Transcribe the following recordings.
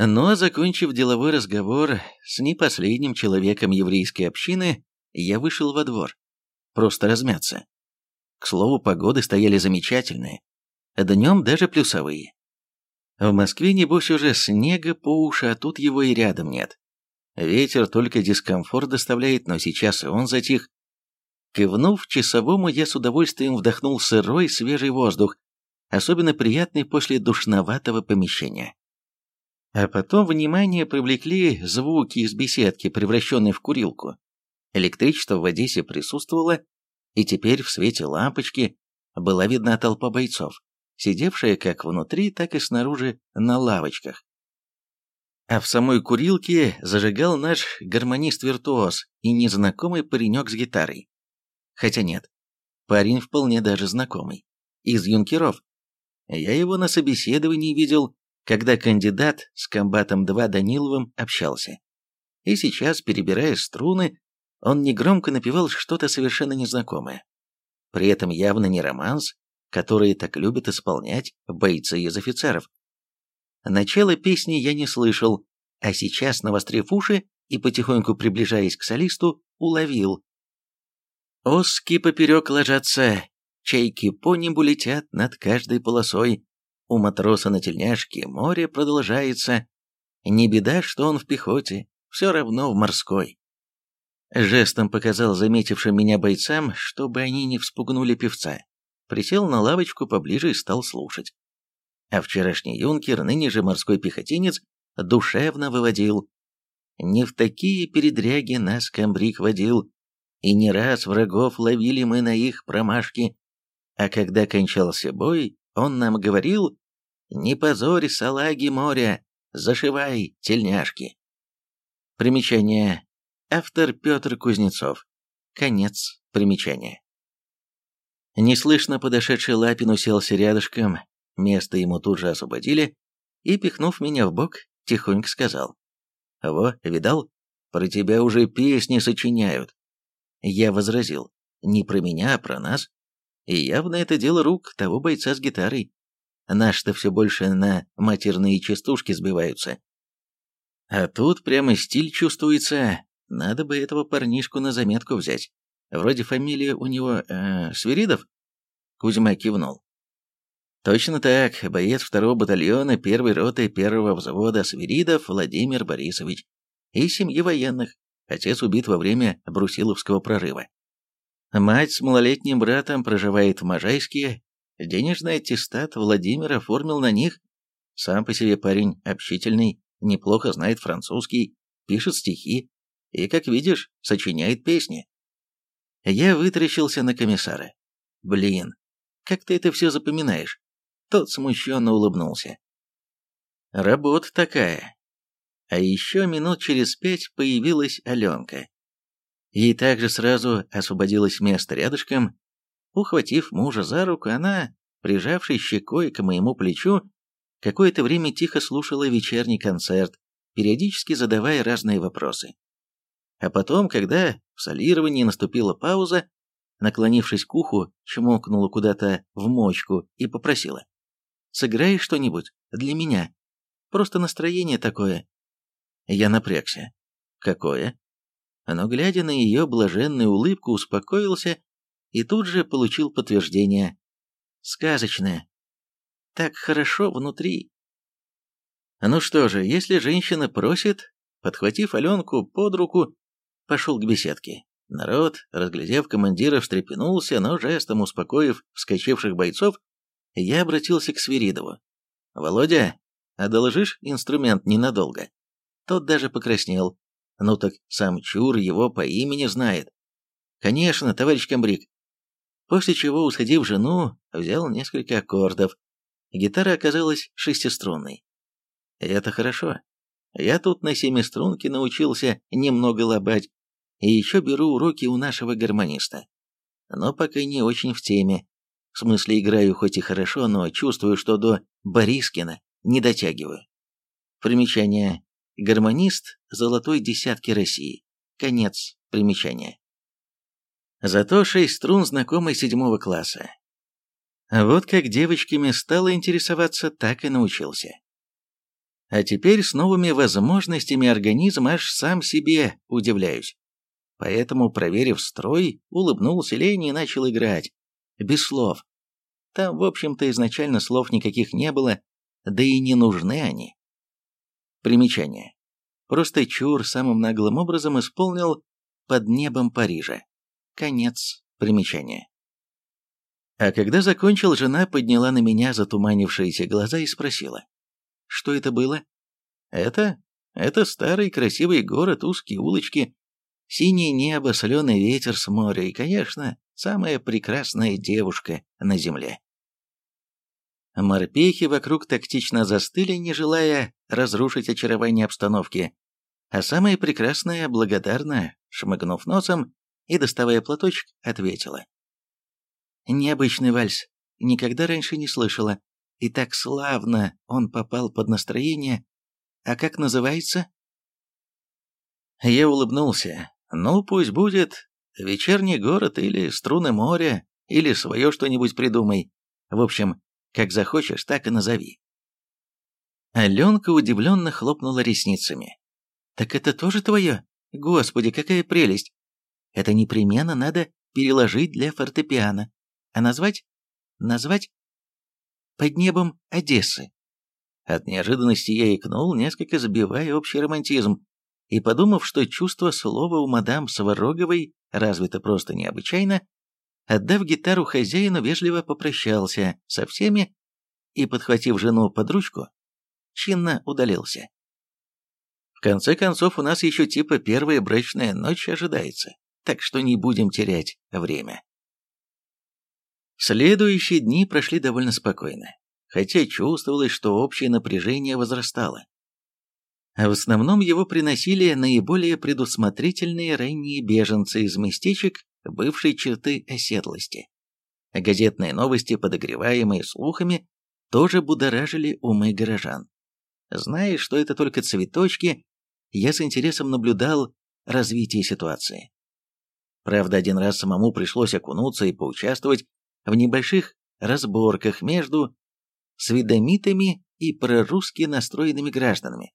Но, закончив деловой разговор с не последним человеком еврейской общины, я вышел во двор. Просто размяться. К слову, погоды стояли замечательные. Днем даже плюсовые. В Москве, небось, уже снега по уши, а тут его и рядом нет. Ветер только дискомфорт доставляет, но сейчас и он затих. Кивнув часовому, я с удовольствием вдохнул сырой свежий воздух, особенно приятный после душноватого помещения. А потом внимание привлекли звуки из беседки, превращенной в курилку. Электричество в Одессе присутствовало, и теперь в свете лампочки была видна толпа бойцов, сидевшая как внутри, так и снаружи на лавочках. А в самой курилке зажигал наш гармонист-виртуоз и незнакомый паренек с гитарой. Хотя нет, парень вполне даже знакомый. Из юнкеров. Я его на собеседовании видел когда кандидат с комбатом-2 Даниловым общался. И сейчас, перебирая струны, он негромко напевал что-то совершенно незнакомое. При этом явно не романс, который так любят исполнять бойцы из офицеров. Начало песни я не слышал, а сейчас, навострив уши и потихоньку приближаясь к солисту, уловил. Оски поперек ложатся, чайки по небу летят над каждой полосой, у матроса на тельняшке море продолжается. Не беда, что он в пехоте, все равно в морской. Жестом показал заметившим меня бойцам, чтобы они не вспугнули певца. Присел на лавочку поближе и стал слушать. А вчерашний юнкер, ныне же морской пехотинец, душевно выводил. Не в такие передряги нас комбриг водил, и не раз врагов ловили мы на их промашки. А когда кончался бой, он нам говорил, «Не позорь салаги моря, зашивай тельняшки». Примечание. Автор Петр Кузнецов. Конец примечания. Неслышно подошедший Лапин уселся рядышком, место ему тут же освободили, и, пихнув меня в бок, тихонько сказал. «Во, видал? Про тебя уже песни сочиняют». Я возразил. «Не про меня, а про нас. И явно это дело рук того бойца с гитарой. Наши-то все больше на матерные частушки сбиваются. А тут прямо стиль чувствуется. Надо бы этого парнишку на заметку взять. Вроде фамилия у него э, Свиридов? Кузьма кивнул. Точно так, боец второго батальона первой роты первого взвода Свиридов Владимир Борисович. И семьи военных. Отец убит во время Брусиловского прорыва. Мать с малолетним братом проживает в Можайске. Денежный аттестат Владимир оформил на них. Сам по себе парень общительный, неплохо знает французский, пишет стихи и, как видишь, сочиняет песни. Я вытрящился на комиссара. Блин, как ты это все запоминаешь? Тот смущенно улыбнулся. Работа такая. А еще минут через пять появилась Аленка. Ей также сразу освободилось место рядышком. Ухватив мужа за руку, она, прижавшись щекой к моему плечу, какое-то время тихо слушала вечерний концерт, периодически задавая разные вопросы. А потом, когда в солировании наступила пауза, наклонившись к уху, чмокнула куда-то в мочку и попросила. «Сыграй что-нибудь для меня. Просто настроение такое». Я напрягся. «Какое?» Но, глядя на ее блаженную улыбку, успокоился и тут же получил подтверждение. Сказочное. Так хорошо внутри. Ну что же, если женщина просит, подхватив Аленку под руку, пошел к беседке. Народ, разглядев командира, встрепенулся, но жестом успокоив вскочивших бойцов, я обратился к Свиридову. «Володя, одолжишь инструмент ненадолго?» Тот даже покраснел, ну так сам Чур его по имени знает. Конечно, товарищ комбриг. После чего, усадив жену, взял несколько аккордов. Гитара оказалась шестиструнной. Это хорошо. Я тут на семиструнке научился немного лобать, и еще беру уроки у нашего гармониста. Но пока не очень в теме. В смысле, играю хоть и хорошо, но чувствую, что до Борискина не дотягиваю. Примечание. Гармонист золотой десятки России. Конец примечания. Зато шесть струн знакомы седьмого класса. Вот как девочками стало интересоваться, так и научился. А теперь с новыми возможностями организм аж сам себе удивляюсь. Поэтому, проверив строй, улыбнулся Лене и начал играть. Без слов. Там, в общем-то, изначально слов никаких не было, да и не нужны они. Примечание. Просто Чур самым наглым образом исполнил «Под небом Парижа». Конец примечания. А когда закончил, жена подняла на меня затуманившиеся глаза и спросила. Что это было? Это? Это старый красивый город, узкие улочки, синее небо, соленый ветер с моря и, конечно, самая прекрасная девушка на земле. Морпехи вокруг тактично застыли, не желая разрушить очарование обстановки, а самая прекрасная, благодарно, шмыгнув носом и доставая платочек, ответила. «Необычный вальс. Никогда раньше не слышала. И так славно он попал под настроение. А как называется?» Я улыбнулся. «Ну, пусть будет вечерний город или струны моря, или свое что-нибудь придумай. В общем, как захочешь, так и назови». Аленка удивленно хлопнула ресницами. «Так это тоже твое? Господи, какая прелесть! Это непременно надо переложить для фортепиано. А назвать? Назвать? Под небом Одессы. От неожиданности я икнул, несколько забивая общий романтизм, и, подумав, что чувство слова у мадам Свароговой развито просто необычайно, отдав гитару хозяину, вежливо попрощался со всеми и, подхватив жену под ручку, чинно удалился. В конце концов, у нас еще типа первая брачная ночь ожидается, так что не будем терять время. Следующие дни прошли довольно спокойно, хотя чувствовалось, что общее напряжение возрастало. А в основном его приносили наиболее предусмотрительные ранние беженцы из местечек бывшей черты оседлости. Газетные новости, подогреваемые слухами, тоже будоражили умы горожан. Зная, что это только цветочки, я с интересом наблюдал развитие ситуации. Правда, один раз самому пришлось окунуться и поучаствовать в небольших разборках между сведомитами и прорусски настроенными гражданами.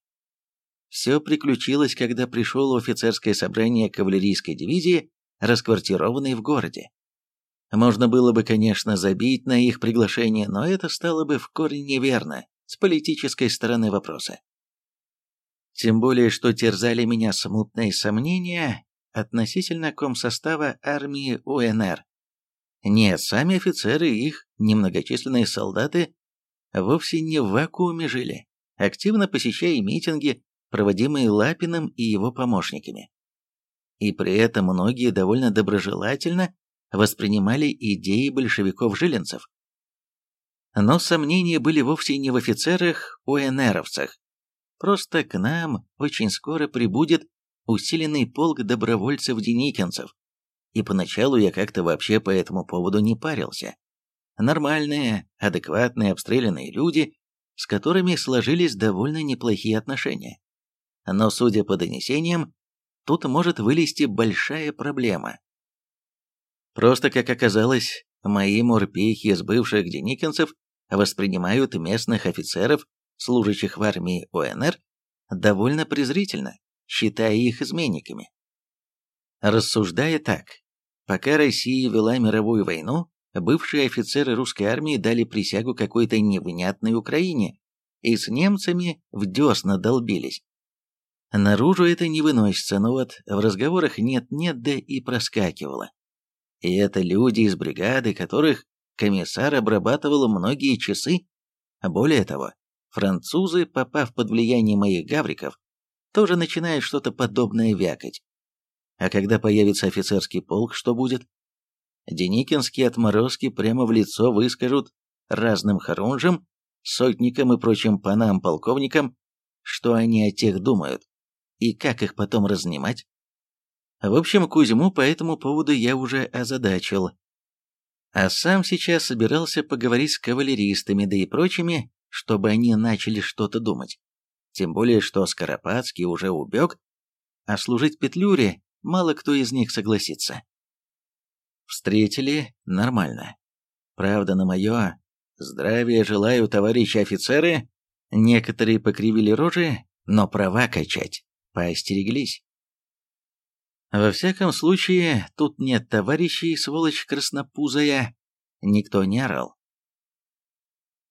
Все приключилось, когда пришел офицерское собрание кавалерийской дивизии, расквартированной в городе. Можно было бы, конечно, забить на их приглашение, но это стало бы в корне неверно с политической стороны вопроса. Тем более, что терзали меня смутные сомнения относительно комсостава армии УНР. Нет, сами офицеры и их немногочисленные солдаты вовсе не в вакууме жили, активно посещая митинги, проводимые Лапиным и его помощниками. И при этом многие довольно доброжелательно воспринимали идеи большевиков-жиленцев. Но сомнения были вовсе не в офицерах УНРовцах. Просто к нам очень скоро прибудет усиленный полк добровольцев-деникинцев, и поначалу я как-то вообще по этому поводу не парился. Нормальные, адекватные, обстрелянные люди, с которыми сложились довольно неплохие отношения. Но, судя по донесениям, тут может вылезти большая проблема. Просто, как оказалось, мои морпехи из бывших деникинцев воспринимают местных офицеров, служащих в армии ОНР, довольно презрительно, считая их изменниками. Рассуждая так, Пока Россия вела мировую войну, бывшие офицеры русской армии дали присягу какой-то невнятной Украине и с немцами в десна долбились. Наружу это не выносится, но вот в разговорах нет-нет, да и проскакивало. И это люди из бригады, которых комиссар обрабатывал многие часы. Более того, французы, попав под влияние моих гавриков, тоже начинают что-то подобное вякать. А когда появится офицерский полк, что будет? Деникинские отморозки прямо в лицо выскажут разным хорунжам, сотникам и прочим панам-полковникам, что они о тех думают, и как их потом разнимать. В общем, Кузьму по этому поводу я уже озадачил. А сам сейчас собирался поговорить с кавалеристами, да и прочими, чтобы они начали что-то думать. Тем более, что Скоропадский уже убег, а служить Петлюре мало кто из них согласится. Встретили нормально. Правда, на мое «Здравия желаю, товарищи офицеры!» Некоторые покривили рожи, но права качать поостереглись. Во всяком случае, тут нет товарищей, сволочь краснопузая, никто не орал.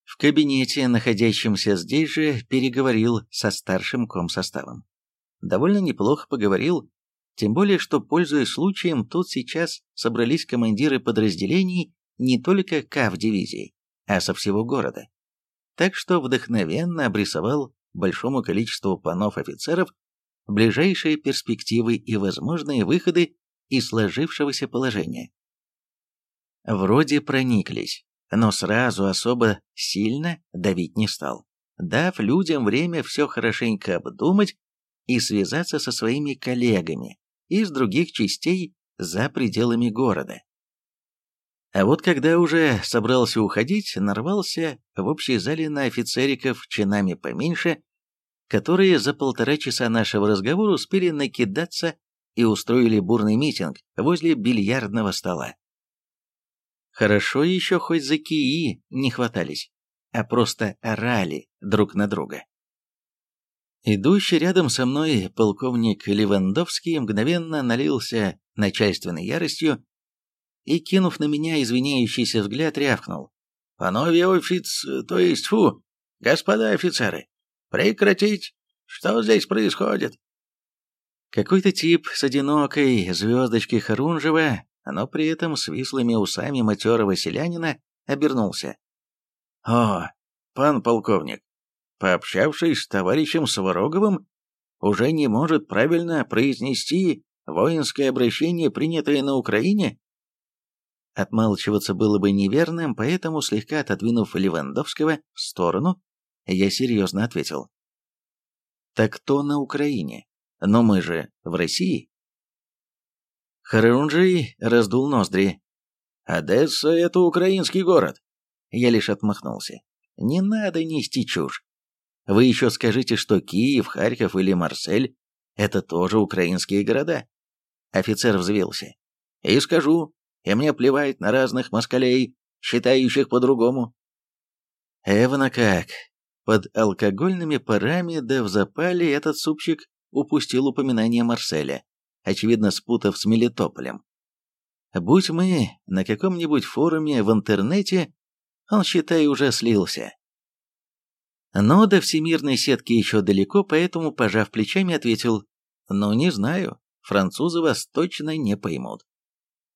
В кабинете, находящемся здесь же, переговорил со старшим комсоставом. Довольно неплохо поговорил, тем более, что, пользуясь случаем, тут сейчас собрались командиры подразделений не только КАВ-дивизии, а со всего города. Так что вдохновенно обрисовал большому количеству панов офицеров ближайшие перспективы и возможные выходы из сложившегося положения. Вроде прониклись, но сразу особо сильно давить не стал, дав людям время все хорошенько обдумать и связаться со своими коллегами из других частей за пределами города. А вот когда уже собрался уходить, нарвался в общей зале на офицериков чинами поменьше, которые за полтора часа нашего разговора успели накидаться и устроили бурный митинг возле бильярдного стола. Хорошо еще хоть за кии не хватались, а просто орали друг на друга. Идущий рядом со мной полковник Левандовский мгновенно налился начальственной яростью и, кинув на меня извиняющийся взгляд, рявкнул. «Панове офиц, то есть, фу, господа офицеры, прекратить! Что здесь происходит?» Какой-то тип с одинокой звездочкой Харунжева, но при этом с вислыми усами матерого селянина, обернулся. «О, пан полковник, пообщавшись с товарищем Свароговым, уже не может правильно произнести воинское обращение, принятое на Украине?» Отмалчиваться было бы неверным, поэтому, слегка отодвинув Левандовского в сторону, я серьезно ответил. «Так кто на Украине? Но мы же в России». Харунжий раздул ноздри. «Одесса — это украинский город». Я лишь отмахнулся. «Не надо нести чушь. Вы еще скажите, что Киев, Харьков или Марсель — это тоже украинские города». Офицер взвился. «И скажу, и мне плевать на разных москалей, считающих по-другому». Эвана как. Под алкогольными парами да в запале этот супчик упустил упоминание Марселя, очевидно спутав с Мелитополем. Будь мы на каком-нибудь форуме в интернете, он, считай, уже слился. Но до всемирной сетки еще далеко, поэтому, пожав плечами, ответил, «Ну, не знаю, французы вас точно не поймут».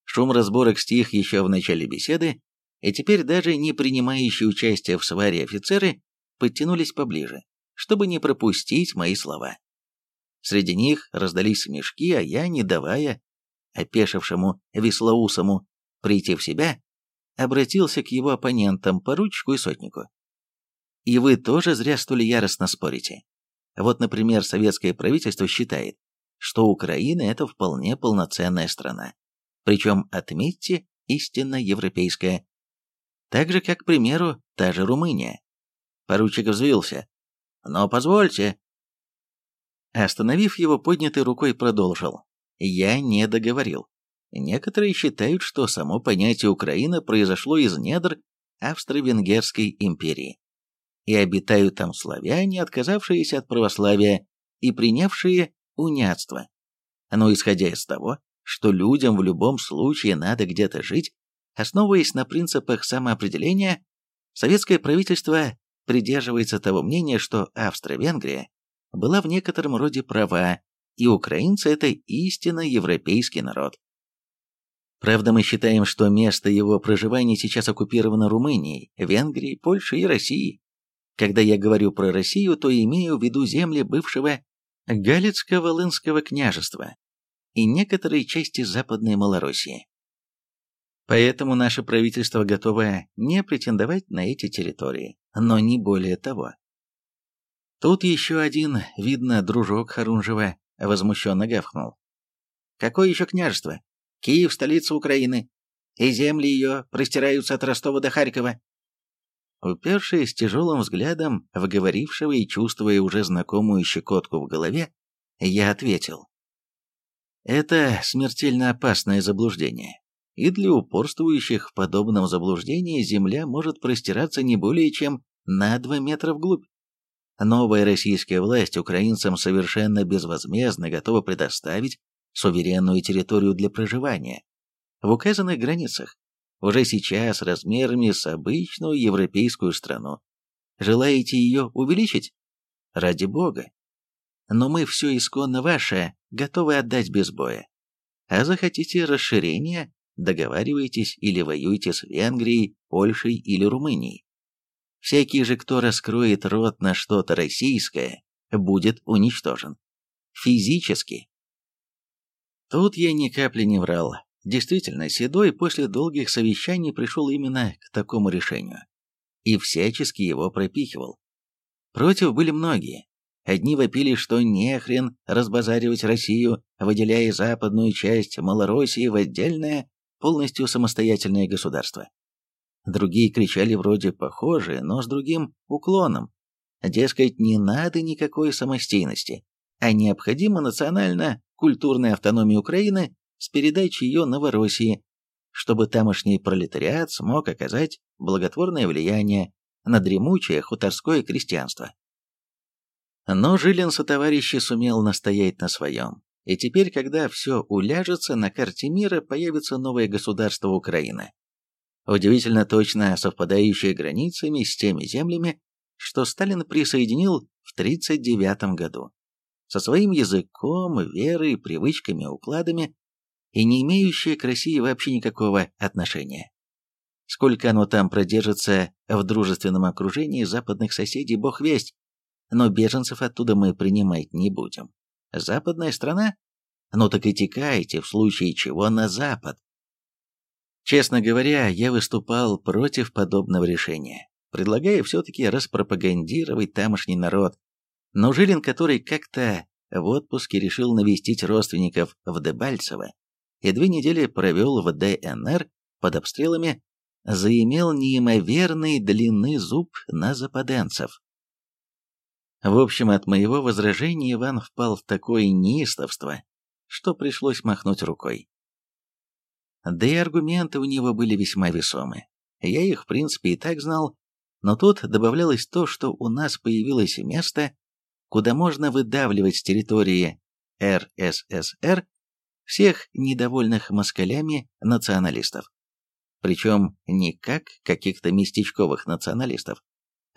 Шум разборок стих еще в начале беседы, и теперь даже не принимающие участие в сваре офицеры подтянулись поближе, чтобы не пропустить мои слова. Среди них раздались смешки, а я, не давая опешившему веслоусому прийти в себя, обратился к его оппонентам, поручику и сотнику. И вы тоже зря столь яростно спорите. Вот, например, советское правительство считает, что Украина – это вполне полноценная страна. Причем, отметьте, истинно европейская. Так же, как, к примеру, та же Румыния. Поручик взвился. «Но позвольте». Остановив его, поднятой рукой продолжил. «Я не договорил. Некоторые считают, что само понятие Украина произошло из недр Австро-Венгерской империи. И обитают там славяне, отказавшиеся от православия и принявшие униатство. Но исходя из того, что людям в любом случае надо где-то жить, основываясь на принципах самоопределения, советское правительство придерживается того мнения, что Австро-Венгрия была в некотором роде права, и украинцы – это истинно европейский народ. Правда, мы считаем, что место его проживания сейчас оккупировано Румынией, Венгрией, Польшей и Россией. Когда я говорю про Россию, то имею в виду земли бывшего Галицко-Волынского княжества и некоторые части Западной Малороссии. Поэтому наше правительство готово не претендовать на эти территории, но не более того. Тут еще один, видно, дружок Харунжева, возмущенно гавкнул. Какое еще княжество? Киев – столица Украины, и земли ее простираются от Ростова до Харькова. Упершись тяжелым взглядом в и чувствуя уже знакомую щекотку в голове, я ответил. Это смертельно опасное заблуждение и для упорствующих в подобном заблуждении Земля может простираться не более чем на 2 метра вглубь. Новая российская власть украинцам совершенно безвозмездно готова предоставить суверенную территорию для проживания в указанных границах, уже сейчас размерами с обычную европейскую страну. Желаете ее увеличить? Ради бога. Но мы все исконно ваше готовы отдать без боя. А захотите расширения, договаривайтесь или воюйте с Венгрией, Польшей или Румынией. Всякий же, кто раскроет рот на что-то российское, будет уничтожен. Физически. Тут я ни капли не врал. Действительно, Седой после долгих совещаний пришел именно к такому решению. И всячески его пропихивал. Против были многие. Одни вопили, что нехрен разбазаривать Россию, выделяя западную часть Малороссии в отдельное, полностью самостоятельное государство. Другие кричали вроде похожие, но с другим уклоном. Дескать, не надо никакой самостийности, а необходима национально-культурная автономия Украины с передачей ее Новороссии, чтобы тамошний пролетариат смог оказать благотворное влияние на дремучее хуторское крестьянство. Но Жилин со товарищи сумел настоять на своем, и теперь, когда все уляжется, на карте мира появится новое государство Украина. Удивительно точно совпадающее границами с теми землями, что Сталин присоединил в 1939 году, со своим языком, верой, привычками, укладами, и не имеющее к России вообще никакого отношения. Сколько оно там продержится в дружественном окружении западных соседей, бог весть, но беженцев оттуда мы принимать не будем. Западная страна? Ну так и текайте, в случае чего, на запад. Честно говоря, я выступал против подобного решения, предлагая все-таки распропагандировать тамошний народ. Но Жилин, который как-то в отпуске решил навестить родственников в Дебальцево, и две недели провел в ДНР под обстрелами, заимел неимоверной длины зуб на западенцев. В общем, от моего возражения Иван впал в такое неистовство, что пришлось махнуть рукой. Да и аргументы у него были весьма весомы. Я их, в принципе, и так знал, но тут добавлялось то, что у нас появилось место, куда можно выдавливать с территории РССР всех недовольных москалями националистов. Причем не как каких-то местечковых националистов,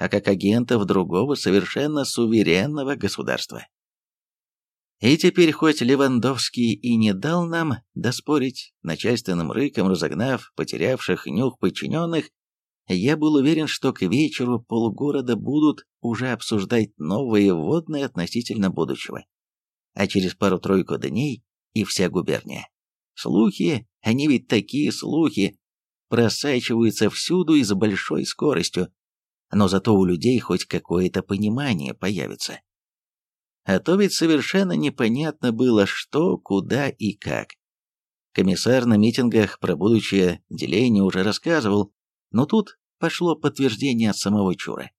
а как агентов другого совершенно суверенного государства. И теперь хоть Левандовский и не дал нам доспорить, начальственным рыком разогнав потерявших нюх подчиненных, я был уверен, что к вечеру полгорода будут уже обсуждать новые вводные относительно будущего. А через пару-тройку дней и вся губерния. Слухи, они ведь такие слухи, просачиваются всюду и с большой скоростью, но зато у людей хоть какое-то понимание появится. А то ведь совершенно непонятно было, что, куда и как. Комиссар на митингах про будущее деление уже рассказывал, но тут пошло подтверждение от самого Чура.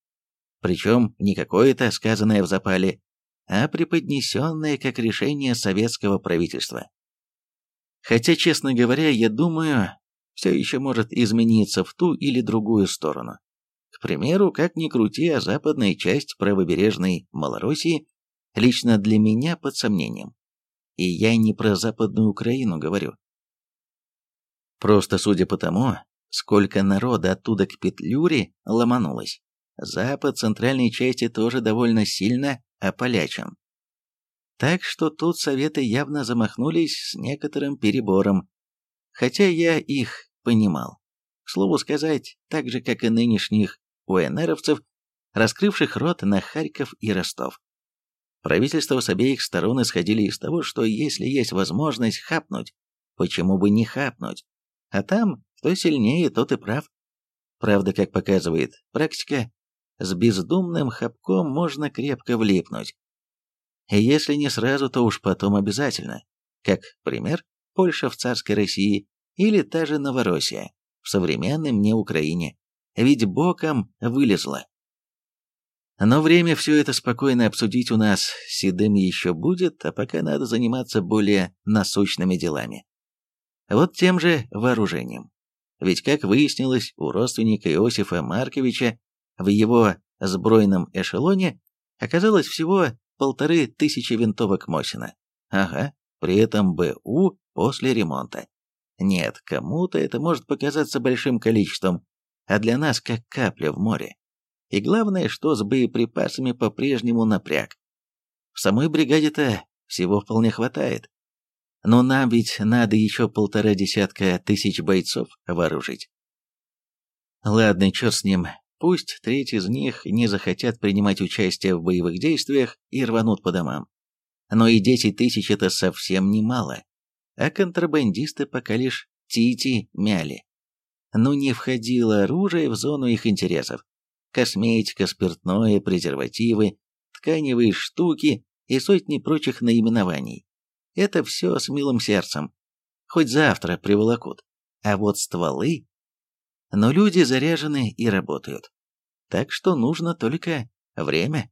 Причем не какое-то сказанное в запале, а преподнесенное как решение советского правительства. Хотя, честно говоря, я думаю, все еще может измениться в ту или другую сторону. Примеру, как ни крути, а западная часть правобережной Малороссии лично для меня под сомнением. И я не про Западную Украину говорю. Просто судя по тому, сколько народа оттуда к Петлюре ломанулось, Запад центральной части тоже довольно сильно ополячен. Так что тут советы явно замахнулись с некоторым перебором, хотя я их понимал. К слову сказать, так же, как и нынешних УНРовцев, раскрывших рот на Харьков и Ростов. Правительства с обеих сторон исходили из того, что если есть возможность хапнуть, почему бы не хапнуть? А там, кто сильнее, тот и прав. Правда, как показывает практика, с бездумным хапком можно крепко влипнуть. Если не сразу, то уж потом обязательно. Как пример, Польша в царской России или та же Новороссия в современной мне Украине. Ведь боком вылезла. Но время все это спокойно обсудить у нас с Седым еще будет, а пока надо заниматься более насущными делами. Вот тем же вооружением. Ведь, как выяснилось, у родственника Иосифа Марковича в его сбройном эшелоне Оказалось всего полторы тысячи винтовок Мосина. Ага, при этом БУ после ремонта. Нет, кому-то это может показаться большим количеством, а для нас как капля в море. И главное, что с боеприпасами по-прежнему напряг. В самой бригаде-то всего вполне хватает. Но нам ведь надо еще полтора десятка тысяч бойцов вооружить. Ладно, черт с ним. Пусть треть из них не захотят принимать участие в боевых действиях и рванут по домам. Но и десять тысяч это совсем немало. А контрабандисты пока лишь тити мяли. Ну не входило оружие в зону их интересов. Косметика, спиртное, презервативы, тканевые штуки и сотни прочих наименований. Это все с милым сердцем. Хоть завтра приволокут. А вот стволы... Но люди заряжены и работают. Так что нужно только время.